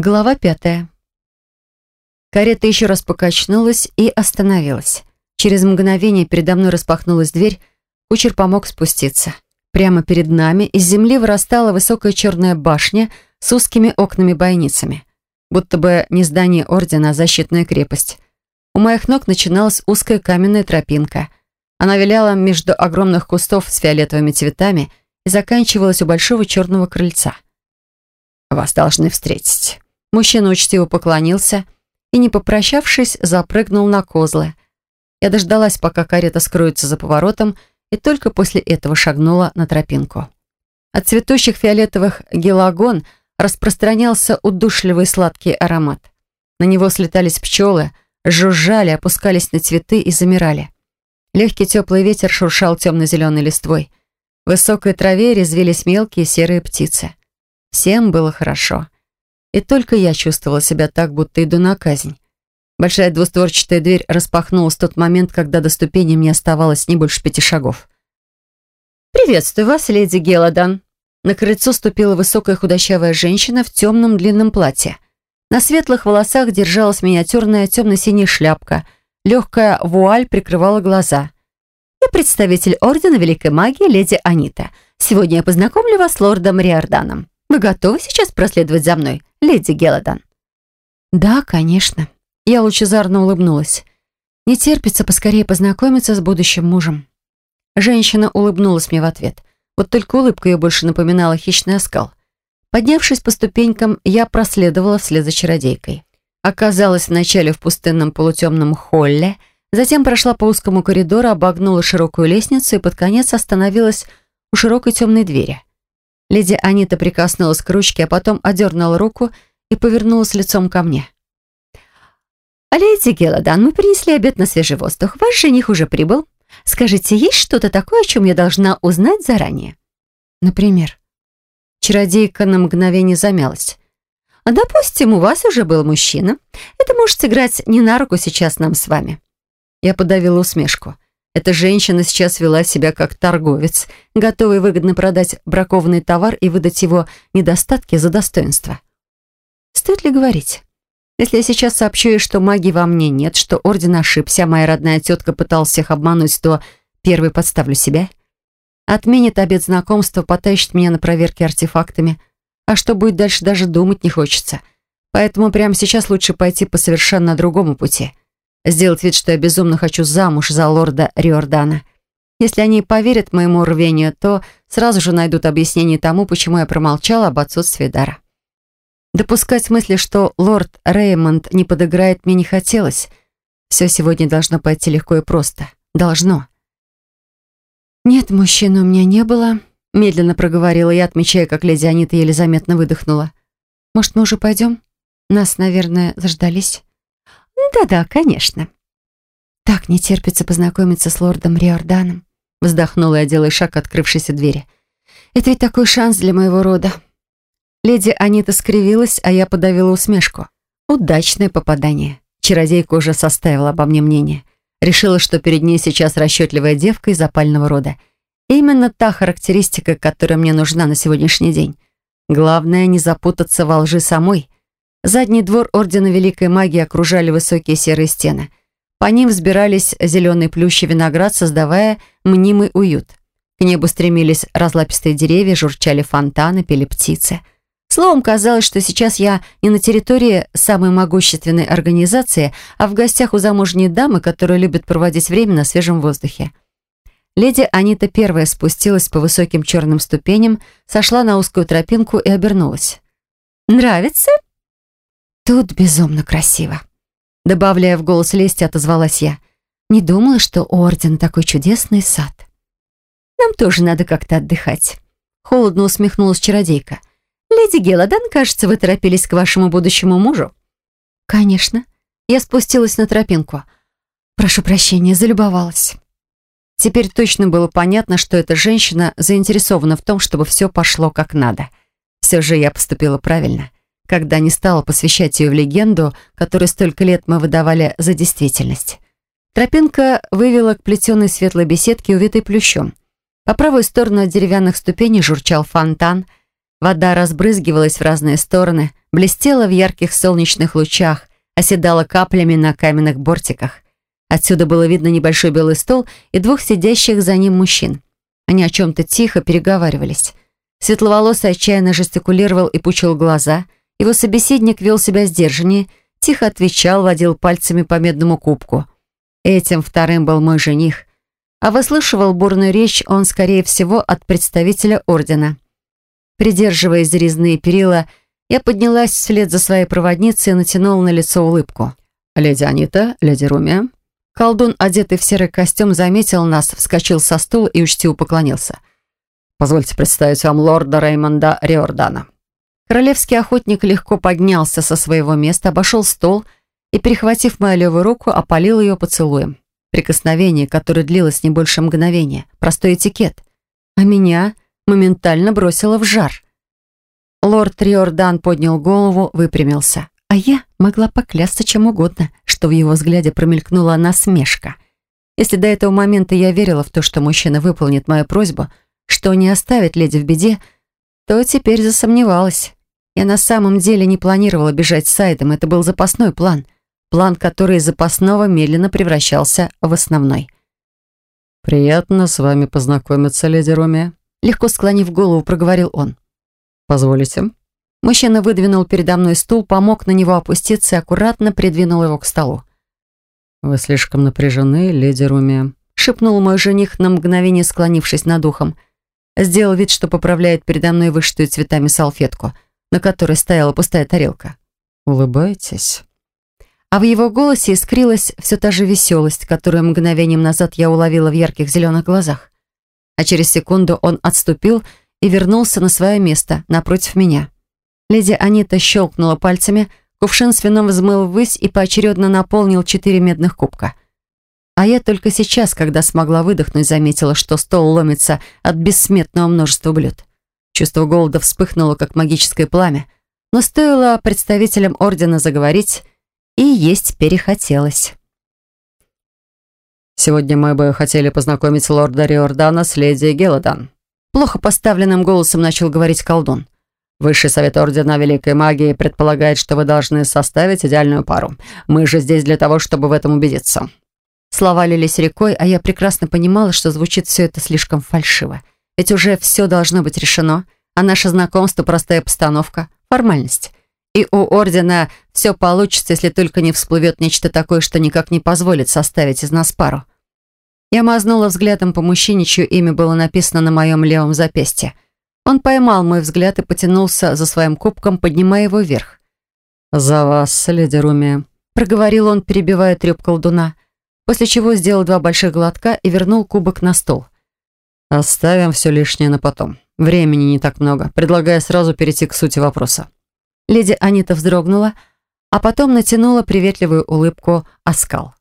Глава пятая. Карета еще раз покачнулась и остановилась. Через мгновение передо мной распахнулась дверь, кучер помог спуститься. Прямо перед нами из земли вырастала высокая черная башня с узкими окнами-бойницами. Будто бы не здание ордена, а защитная крепость. У моих ног начиналась узкая каменная тропинка. Она виляла между огромных кустов с фиолетовыми цветами и заканчивалась у большого черного крыльца. «Вас должны встретить». Мужчина учтиво поклонился и, не попрощавшись, запрыгнул на козлы. Я дождалась, пока карета скроется за поворотом, и только после этого шагнула на тропинку. От цветущих фиолетовых гелагон распространялся удушливый сладкий аромат. На него слетались пчелы, жужжали, опускались на цветы и замирали. Легкий теплый ветер шуршал темно-зеленой листвой. В высокой траве резвились мелкие серые птицы. Всем было хорошо. И только я чувствовала себя так, будто иду на казнь. Большая двустворчатая дверь распахнулась в тот момент, когда до ступени мне оставалось не больше пяти шагов. «Приветствую вас, леди Геладан!» На крыльцо ступила высокая худощавая женщина в темном длинном платье. На светлых волосах держалась миниатюрная темно-синяя шляпка. Легкая вуаль прикрывала глаза. «Я представитель Ордена Великой Магии, леди Анита. Сегодня я познакомлю вас с лордом Риорданом. Вы готовы сейчас проследовать за мной, леди Геладан?» «Да, конечно». Я лучезарно улыбнулась. Не терпится поскорее познакомиться с будущим мужем. Женщина улыбнулась мне в ответ. Вот только улыбка ее больше напоминала хищный оскал. Поднявшись по ступенькам, я проследовала вслед за чародейкой. Оказалась вначале в пустынном полутемном холле, затем прошла по узкому коридору, обогнула широкую лестницу и под конец остановилась у широкой темной двери. Леди Анита прикоснулась к ручке, а потом одернула руку и повернулась лицом ко мне. «Леди Геладан, мы принесли обед на свежий воздух. Ваш жених уже прибыл. Скажите, есть что-то такое, о чем я должна узнать заранее?» «Например?» Чародейка на мгновение замялась. «Допустим, у вас уже был мужчина. Это может сыграть не на руку сейчас нам с вами». Я подавила усмешку. Эта женщина сейчас вела себя как торговец, готовый выгодно продать бракованный товар и выдать его недостатки за достоинство. Стоит ли говорить? Если я сейчас сообщу ей, что магии во мне нет, что Орден ошибся, а моя родная тетка пыталась всех обмануть, то первый подставлю себя. Отменит обед знакомства, потащит меня на проверки артефактами. А что будет дальше, даже думать не хочется. Поэтому прямо сейчас лучше пойти по совершенно другому пути. Сделать вид, что я безумно хочу замуж за лорда Риордана. Если они поверят моему рвению, то сразу же найдут объяснение тому, почему я промолчала об отсутствии дара. Допускать мысли, что лорд Реймонд не подыграет, мне не хотелось. Все сегодня должно пойти легко и просто. Должно. «Нет, мужчины у меня не было», — медленно проговорила я, отмечая, как леди Анита еле заметно выдохнула. «Может, мы уже пойдем? Нас, наверное, заждались». «Да-да, конечно». «Так не терпится познакомиться с лордом Риорданом», — вздохнула я, делая шаг к открывшейся двери. «Это ведь такой шанс для моего рода. Леди Анита скривилась, а я подавила усмешку. Удачное попадание. Чародейка уже составила обо мне мнение. Решила, что перед ней сейчас расчетливая девка из опального рода. Именно та характеристика, которая мне нужна на сегодняшний день. Главное, не запутаться во лжи самой. Задний двор Ордена Великой Магии окружали высокие серые стены. По ним взбирались зеленые плющи виноград, создавая мнимый уют. К небу стремились разлапистые деревья, журчали фонтаны, пели птицы — Словом, казалось, что сейчас я не на территории самой могущественной организации, а в гостях у замужней дамы, которая любит проводить время на свежем воздухе. Леди Анита первая спустилась по высоким черным ступеням, сошла на узкую тропинку и обернулась. «Нравится?» «Тут безумно красиво», — добавляя в голос лести, отозвалась я. «Не думала, что у Ордена такой чудесный сад». «Нам тоже надо как-то отдыхать», — холодно усмехнулась чародейка. «Леди Геладан, кажется, вы торопились к вашему будущему мужу?» «Конечно». Я спустилась на тропинку. «Прошу прощения, залюбовалась». Теперь точно было понятно, что эта женщина заинтересована в том, чтобы все пошло как надо. Все же я поступила правильно, когда не стала посвящать ее в легенду, которую столько лет мы выдавали за действительность. Тропинка вывела к плетеной светлой беседке, увитой плющом. По правую сторону от деревянных ступеней журчал фонтан — Вода разбрызгивалась в разные стороны, блестела в ярких солнечных лучах, оседала каплями на каменных бортиках. Отсюда было видно небольшой белый стол и двух сидящих за ним мужчин. Они о чем-то тихо переговаривались. Светловолосый отчаянно жестикулировал и пучил глаза. Его собеседник вел себя сдержаннее, тихо отвечал, водил пальцами по медному кубку. Этим вторым был мой жених. А выслушивал бурную речь он, скорее всего, от представителя ордена. Придерживая зарезные перила, я поднялась вслед за своей проводницей и натянула на лицо улыбку. «Леди Анита, леди Руми». Колдун, одетый в серый костюм, заметил нас, вскочил со стула и учтиво поклонился. «Позвольте представить вам лорда Реймонда Риордана». Королевский охотник легко поднялся со своего места, обошел стол и, перехватив мою левую руку, опалил ее поцелуем. Прикосновение, которое длилось не больше мгновения. Простой этикет. А меня моментально бросило в жар. Лорд Риордан поднял голову, выпрямился. А я могла поклясться чем угодно, что в его взгляде промелькнула насмешка. Если до этого момента я верила в то, что мужчина выполнит мою просьбу, что не оставит леди в беде, то теперь засомневалась. Я на самом деле не планировала бежать с Сайдом, это был запасной план. План, который из запасного медленно превращался в основной. «Приятно с вами познакомиться, леди Ромия», легко склонив голову, проговорил он. «Позволите?» Мужчина выдвинул передо мной стул, помог на него опуститься и аккуратно придвинул его к столу. «Вы слишком напряжены, леди Руми», — шепнул мой жених на мгновение, склонившись над ухом. Сделал вид, что поправляет передо мной вышитую цветами салфетку, на которой стояла пустая тарелка. «Улыбайтесь». А в его голосе искрилась все та же веселость, которую мгновением назад я уловила в ярких зеленых глазах. А через секунду он отступил и вернулся на свое место, напротив меня. Леди Анита щелкнула пальцами, кувшин с вином взмыл ввысь и поочередно наполнил четыре медных кубка. А я только сейчас, когда смогла выдохнуть, заметила, что стол ломится от бессметного множества блюд. Чувство голода вспыхнуло, как магическое пламя, но стоило представителям ордена заговорить, и есть перехотелось. «Сегодня мы бы хотели познакомить лорда Риордана с леди Гелладан», Плохо поставленным голосом начал говорить колдун. Высший совет Ордена Великой Магии предполагает, что вы должны составить идеальную пару. Мы же здесь для того, чтобы в этом убедиться». Слова лились рекой, а я прекрасно понимала, что звучит все это слишком фальшиво. Ведь уже все должно быть решено, а наше знакомство — простая постановка, формальность. И у Ордена все получится, если только не всплывет нечто такое, что никак не позволит составить из нас пару. Я мазнула взглядом по мужчине, чье имя было написано на моем левом запястье. Он поймал мой взгляд и потянулся за своим кубком, поднимая его вверх. «За вас, леди Руми», — проговорил он, перебивая треп колдуна, после чего сделал два больших глотка и вернул кубок на стол. «Оставим все лишнее на потом. Времени не так много. Предлагаю сразу перейти к сути вопроса». Леди Анита вздрогнула, а потом натянула приветливую улыбку оскал.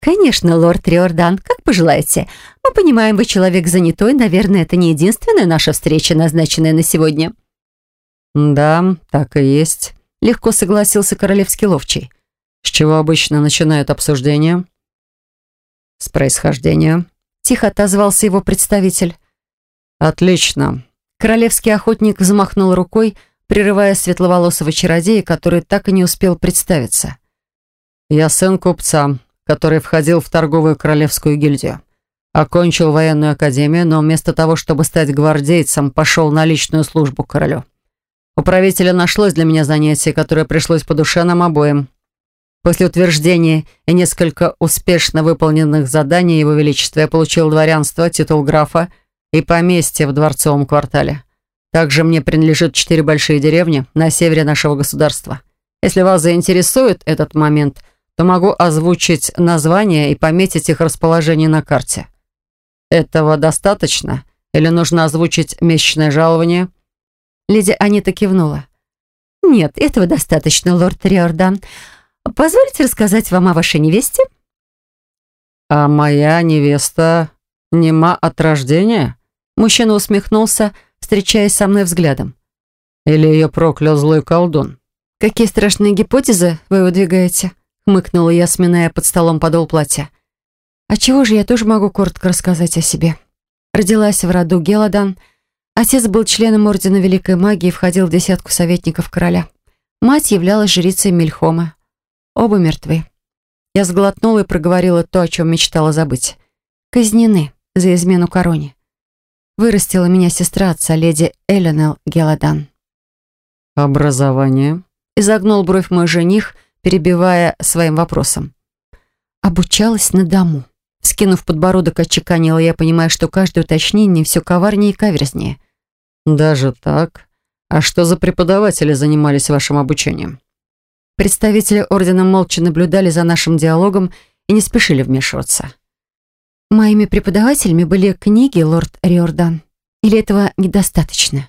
«Конечно, лорд Риордан, как пожелаете. Мы понимаем, вы человек занятой. Наверное, это не единственная наша встреча, назначенная на сегодня». «Да, так и есть», — легко согласился королевский ловчий. «С чего обычно начинают обсуждение?» «С происхождения», — тихо отозвался его представитель. «Отлично». Королевский охотник взмахнул рукой, прерывая светловолосого чародея, который так и не успел представиться. «Я сын купца, который входил в торговую королевскую гильдию. Окончил военную академию, но вместо того, чтобы стать гвардейцем, пошел на личную службу к королю. У правителя нашлось для меня занятие, которое пришлось по душе нам обоим. После утверждения и несколько успешно выполненных заданий Его Величества я получил дворянство, титул графа и поместье в дворцовом квартале. Также мне принадлежит четыре большие деревни на севере нашего государства. Если вас заинтересует этот момент – то могу озвучить названия и пометить их расположение на карте. Этого достаточно? Или нужно озвучить месячное жалование?» Леди Анита кивнула. «Нет, этого достаточно, лорд Риордан. Позвольте рассказать вам о вашей невесте?» «А моя невеста нема от рождения?» Мужчина усмехнулся, встречаясь со мной взглядом. «Или ее проклял злой колдун?» «Какие страшные гипотезы вы выдвигаете?» Мыкнула я, сминая под столом подол платья. А чего же я тоже могу коротко рассказать о себе? Родилась в роду Геладан. Отец был членом Ордена Великой Магии и входил в десятку советников короля. Мать являлась жрицей Мельхома. Оба мертвы. Я сглотнула и проговорила то, о чем мечтала забыть. Казнены за измену короне. Вырастила меня сестра отца, леди Эленел Геладан. «Образование?» — изогнул бровь мой жених, перебивая своим вопросом. Обучалась на дому. Скинув подбородок, отчеканила я, понимая, что каждое уточнение все коварнее и каверзнее. «Даже так? А что за преподаватели занимались вашим обучением?» Представители ордена молча наблюдали за нашим диалогом и не спешили вмешиваться. Моими преподавателями были книги, лорд Риордан. Или этого недостаточно?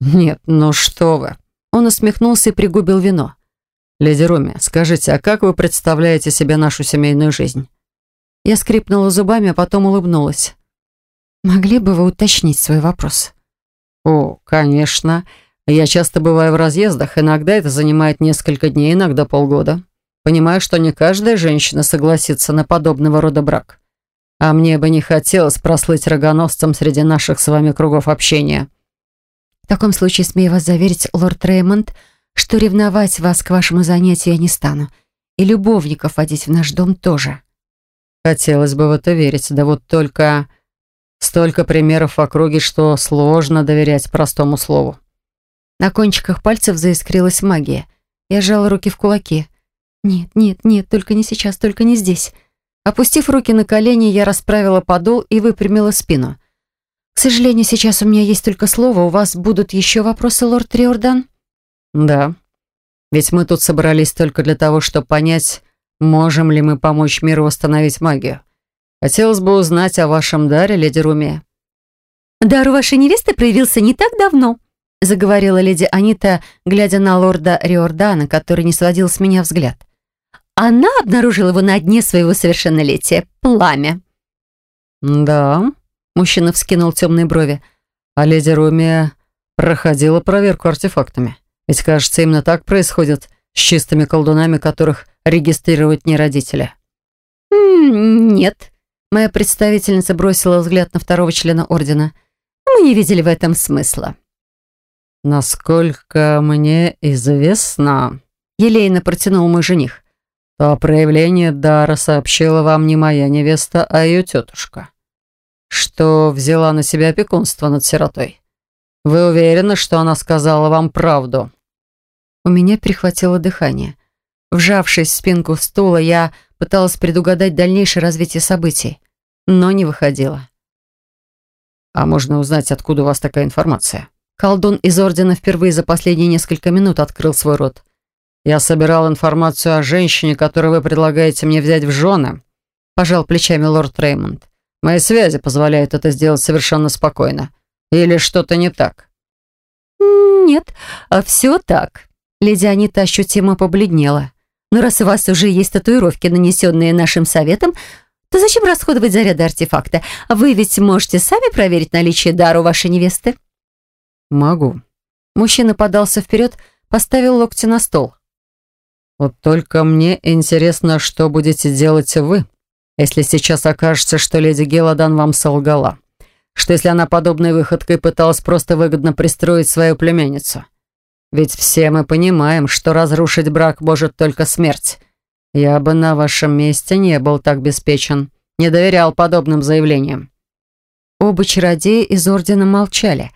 Нет, ну что вы. Он усмехнулся и пригубил вино. Леди Руми, скажите, а как вы представляете себе нашу семейную жизнь? Я скрипнула зубами, а потом улыбнулась. Могли бы вы уточнить свой вопрос? О, конечно. Я часто бываю в разъездах, иногда это занимает несколько дней, иногда полгода. Понимаю, что не каждая женщина согласится на подобного рода брак. А мне бы не хотелось прослыть рогоносцем среди наших с вами кругов общения. В таком случае смею вас заверить, лорд Реймонд, что ревновать вас к вашему занятию я не стану. И любовников водить в наш дом тоже. Хотелось бы в это верить, да вот только... Столько примеров в округе, что сложно доверять простому слову. На кончиках пальцев заискрилась магия. Я сжала руки в кулаки. «Нет, нет, нет, только не сейчас, только не здесь. Опустив руки на колени, я расправила подол и выпрямила спину. «К сожалению, сейчас у меня есть только слово. У вас будут еще вопросы, лорд Триордан?» «Да. Ведь мы тут собрались только для того, чтобы понять, можем ли мы помочь миру восстановить магию. Хотелось бы узнать о вашем даре, леди Руми». «Дар у вашей невесты проявился не так давно», заговорила леди Анита, глядя на лорда Риордана, который не сводил с меня взгляд. Она обнаружила его на дне своего совершеннолетия. Пламя. «Да», — мужчина вскинул темные брови. «А леди Румия проходила проверку артефактами. Ведь, кажется, именно так происходит с чистыми колдунами, которых регистрируют не родители». «Нет», — моя представительница бросила взгляд на второго члена Ордена. «Мы не видели в этом смысла». «Насколько мне известно...» Елейно протянул мой жених то проявление дара сообщила вам не моя невеста, а ее тетушка, что взяла на себя опекунство над сиротой. Вы уверены, что она сказала вам правду?» У меня перехватило дыхание. Вжавшись в спинку стула, я пыталась предугадать дальнейшее развитие событий, но не выходила. «А можно узнать, откуда у вас такая информация?» Колдун из Ордена впервые за последние несколько минут открыл свой рот. «Я собирал информацию о женщине, которую вы предлагаете мне взять в жены», пожал плечами лорд Реймонд. «Мои связи позволяют это сделать совершенно спокойно. Или что-то не так?» «Нет, а все так». Леди Анита ощутимо побледнела. «Но раз у вас уже есть татуировки, нанесенные нашим советом, то зачем расходовать заряды артефакта? Вы ведь можете сами проверить наличие дара у вашей невесты?» «Могу». Мужчина подался вперед, поставил локти на стол. Вот только мне интересно, что будете делать вы, если сейчас окажется, что леди Геладан вам солгала. Что если она подобной выходкой пыталась просто выгодно пристроить свою племянницу? Ведь все мы понимаем, что разрушить брак может только смерть. Я бы на вашем месте не был так беспечен, не доверял подобным заявлениям. Оба чародея из Ордена молчали.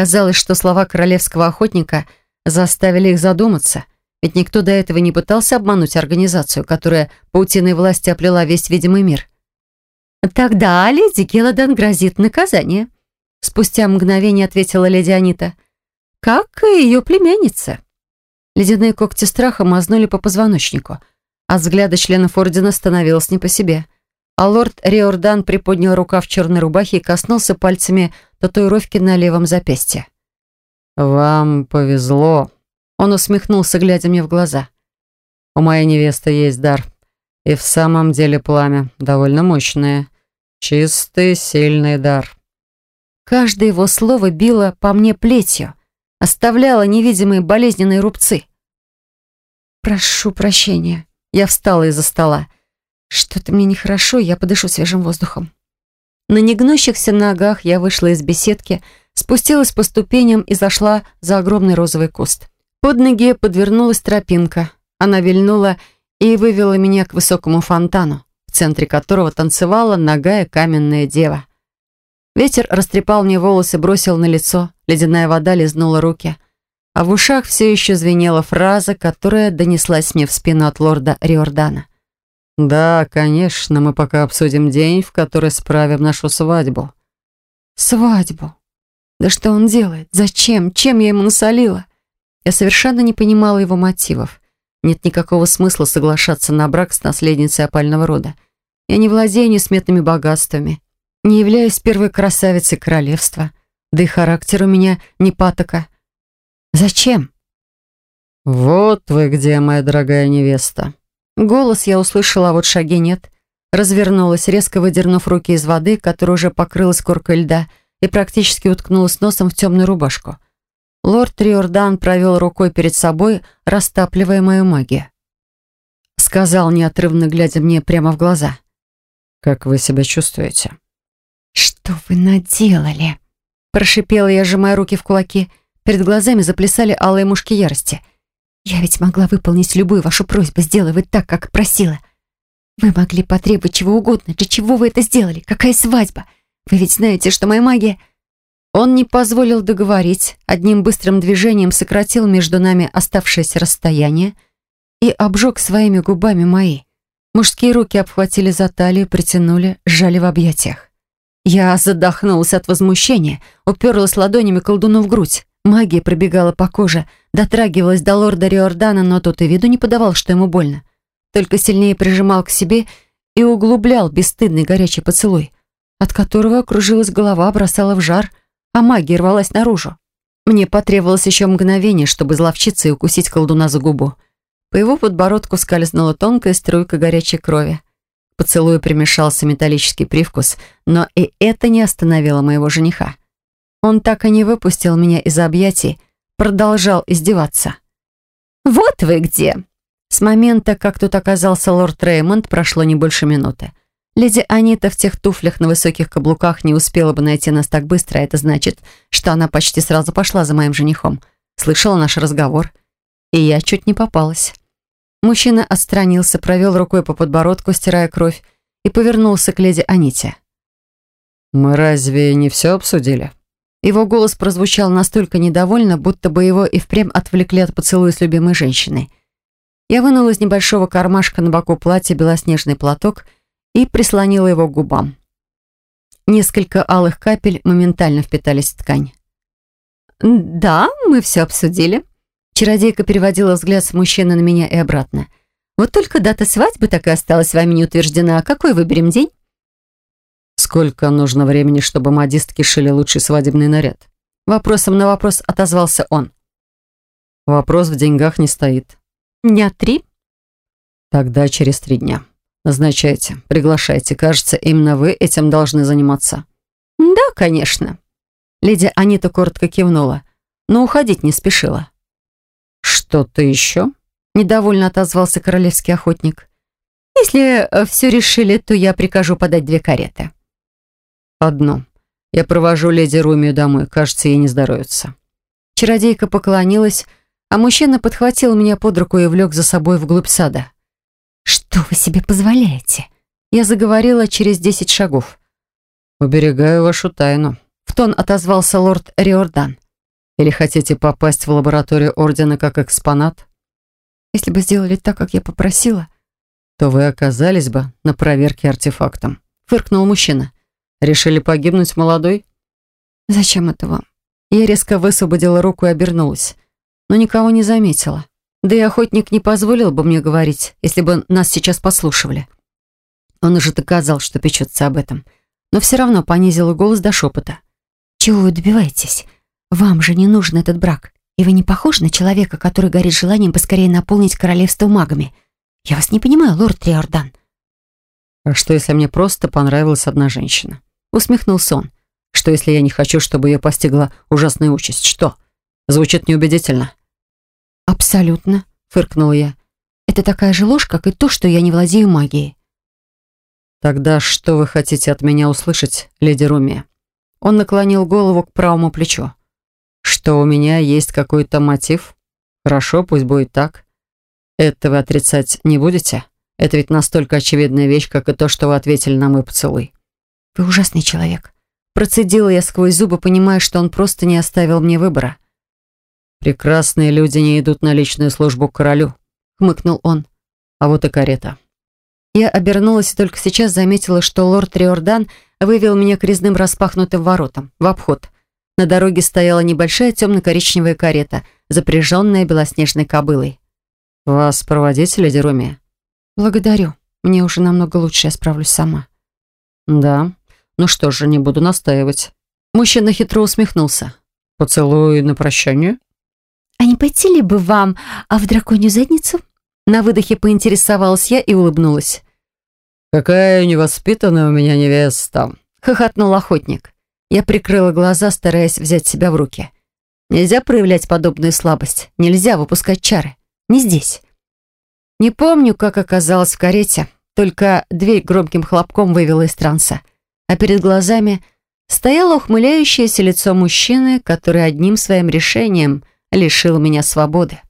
Казалось, что слова королевского охотника заставили их задуматься. Ведь никто до этого не пытался обмануть организацию, которая паутиной власти оплела весь видимый мир. «Тогда леди Гелладан грозит наказание», — спустя мгновение ответила леди Анита. «Как и ее племянница». Ледяные когти страха мазнули по позвоночнику. От взгляда членов Ордена становилось не по себе. А лорд Риордан приподнял рука в черной рубахе и коснулся пальцами татуировки на левом запястье. «Вам повезло», он усмехнулся, глядя мне в глаза. «У моей невесты есть дар. И в самом деле пламя довольно мощное. Чистый, сильный дар». Каждое его слово било по мне плетью, оставляло невидимые болезненные рубцы. «Прошу прощения». Я встала из-за стола. «Что-то мне нехорошо, я подышу свежим воздухом». На негнущихся ногах я вышла из беседки, спустилась по ступеням и зашла за огромный розовый куст. Под ноги подвернулась тропинка. Она вильнула и вывела меня к высокому фонтану, в центре которого танцевала ногая каменная дева. Ветер растрепал мне волосы, бросил на лицо, ледяная вода лизнула руки, а в ушах все еще звенела фраза, которая донеслась мне в спину от лорда Риордана. «Да, конечно, мы пока обсудим день, в который справим нашу свадьбу». «Свадьбу? Да что он делает? Зачем? Чем я ему насолила?» Я совершенно не понимала его мотивов. Нет никакого смысла соглашаться на брак с наследницей опального рода. Я не владею несметными богатствами, не являюсь первой красавицей королевства, да и характер у меня не патока. Зачем? «Вот вы где, моя дорогая невеста». Голос я услышала, а вот шаги нет. Развернулась, резко выдернув руки из воды, которая уже покрылась коркой льда, и практически уткнулась носом в темную рубашку. Лорд Риордан провел рукой перед собой, растапливая мою магию. Сказал, неотрывно глядя мне прямо в глаза. «Как вы себя чувствуете?» «Что вы наделали?» Прошипела я, сжимая руки в кулаки. Перед глазами заплясали алые мушки ярости. «Я ведь могла выполнить любую вашу просьбу, сделать так, как просила. Вы могли потребовать чего угодно. Для чего вы это сделали? Какая свадьба? Вы ведь знаете, что моя магия...» Он не позволил договорить, одним быстрым движением сократил между нами оставшееся расстояние и обжег своими губами мои. Мужские руки обхватили за талию, притянули, сжали в объятиях. Я задохнулась от возмущения, уперлась ладонями колдуну в грудь. Магия пробегала по коже, дотрагивалась до лорда Риордана, но тот и виду не подавал, что ему больно. Только сильнее прижимал к себе и углублял бесстыдный горячий поцелуй, от которого кружилась голова, бросала в жар, а магия рвалась наружу. Мне потребовалось еще мгновение, чтобы зловчиться и укусить колдуна за губу. По его подбородку скользнула тонкая струйка горячей крови. К поцелую примешался металлический привкус, но и это не остановило моего жениха. Он так и не выпустил меня из объятий, продолжал издеваться. «Вот вы где!» С момента, как тут оказался лорд Реймонд, прошло не больше минуты. Леди Анита в тех туфлях на высоких каблуках не успела бы найти нас так быстро, это значит, что она почти сразу пошла за моим женихом. Слышала наш разговор, и я чуть не попалась. Мужчина отстранился, провел рукой по подбородку, стирая кровь, и повернулся к леди Аните. «Мы разве не все обсудили?» Его голос прозвучал настолько недовольно, будто бы его и впрямь отвлекли от поцелуя с любимой женщиной. Я вынула из небольшого кармашка на боку платья белоснежный платок и прислонила его к губам. Несколько алых капель моментально впитались в ткань. «Да, мы все обсудили». Чародейка переводила взгляд с мужчины на меня и обратно. «Вот только дата свадьбы так и осталась вами не утверждена. Какой выберем день?» «Сколько нужно времени, чтобы модистки шили лучший свадебный наряд?» Вопросом на вопрос отозвался он. «Вопрос в деньгах не стоит». «Дня три?» «Тогда через три дня». Назначайте, приглашайте. Кажется, именно вы этим должны заниматься. Да, конечно. Леди Анита коротко кивнула, но уходить не спешила. Что-то еще? Недовольно отозвался королевский охотник. Если э, все решили, то я прикажу подать две кареты. Одну. Я провожу леди Румию домой. Кажется, ей не здоровится. Чародейка поклонилась, а мужчина подхватил меня под руку и влек за собой вглубь сада. «Что вы себе позволяете?» Я заговорила через десять шагов. «Уберегаю вашу тайну», — в тон отозвался лорд Риордан. «Или хотите попасть в лабораторию Ордена как экспонат?» «Если бы сделали так, как я попросила...» «То вы оказались бы на проверке артефактом», — фыркнул мужчина. «Решили погибнуть молодой?» «Зачем это вам?» Я резко высвободила руку и обернулась, но никого не заметила. Да и охотник не позволил бы мне говорить, если бы нас сейчас послушивали. Он уже доказал, что печется об этом, но все равно понизил голос до шепота. «Чего вы добиваетесь? Вам же не нужен этот брак, и вы не похожи на человека, который горит желанием поскорее наполнить королевство магами. Я вас не понимаю, лорд Триордан». «А что, если мне просто понравилась одна женщина?» Усмехнулся он. «Что, если я не хочу, чтобы ее постигла ужасная участь? Что? Звучит неубедительно». «Абсолютно», — фыркнула я. «Это такая же ложь, как и то, что я не владею магией». «Тогда что вы хотите от меня услышать, леди Руми?» Он наклонил голову к правому плечу. «Что у меня есть какой-то мотив?» Хорошо, пусть будет так. Это вы отрицать не будете? Это ведь настолько очевидная вещь, как и то, что вы ответили на мой поцелуй. Вы ужасный человек. Процедила я сквозь зубы, понимая, что он просто не оставил мне выбора. «Прекрасные люди не идут на личную службу к королю», — хмыкнул он. «А вот и карета». Я обернулась и только сейчас заметила, что лорд Риордан вывел меня к резным распахнутым воротам, в обход. На дороге стояла небольшая темно-коричневая карета, запряженная белоснежной кобылой. «Вас проводить, леди Руми?» «Благодарю. Мне уже намного лучше, я справлюсь сама». «Да. Ну что же, не буду настаивать». Мужчина хитро усмехнулся. «Поцелуй на прощание?» «А не пойти ли бы вам, а в драконью задницу?» На выдохе поинтересовалась я и улыбнулась. «Какая невоспитанная у меня невеста!» — хохотнул охотник. Я прикрыла глаза, стараясь взять себя в руки. Нельзя проявлять подобную слабость. Нельзя выпускать чары. Не здесь. Не помню, как оказалась в карете. Только дверь громким хлопком вывела из транса. А перед глазами стояло ухмыляющееся лицо мужчины, который одним своим решением лишил меня свободы.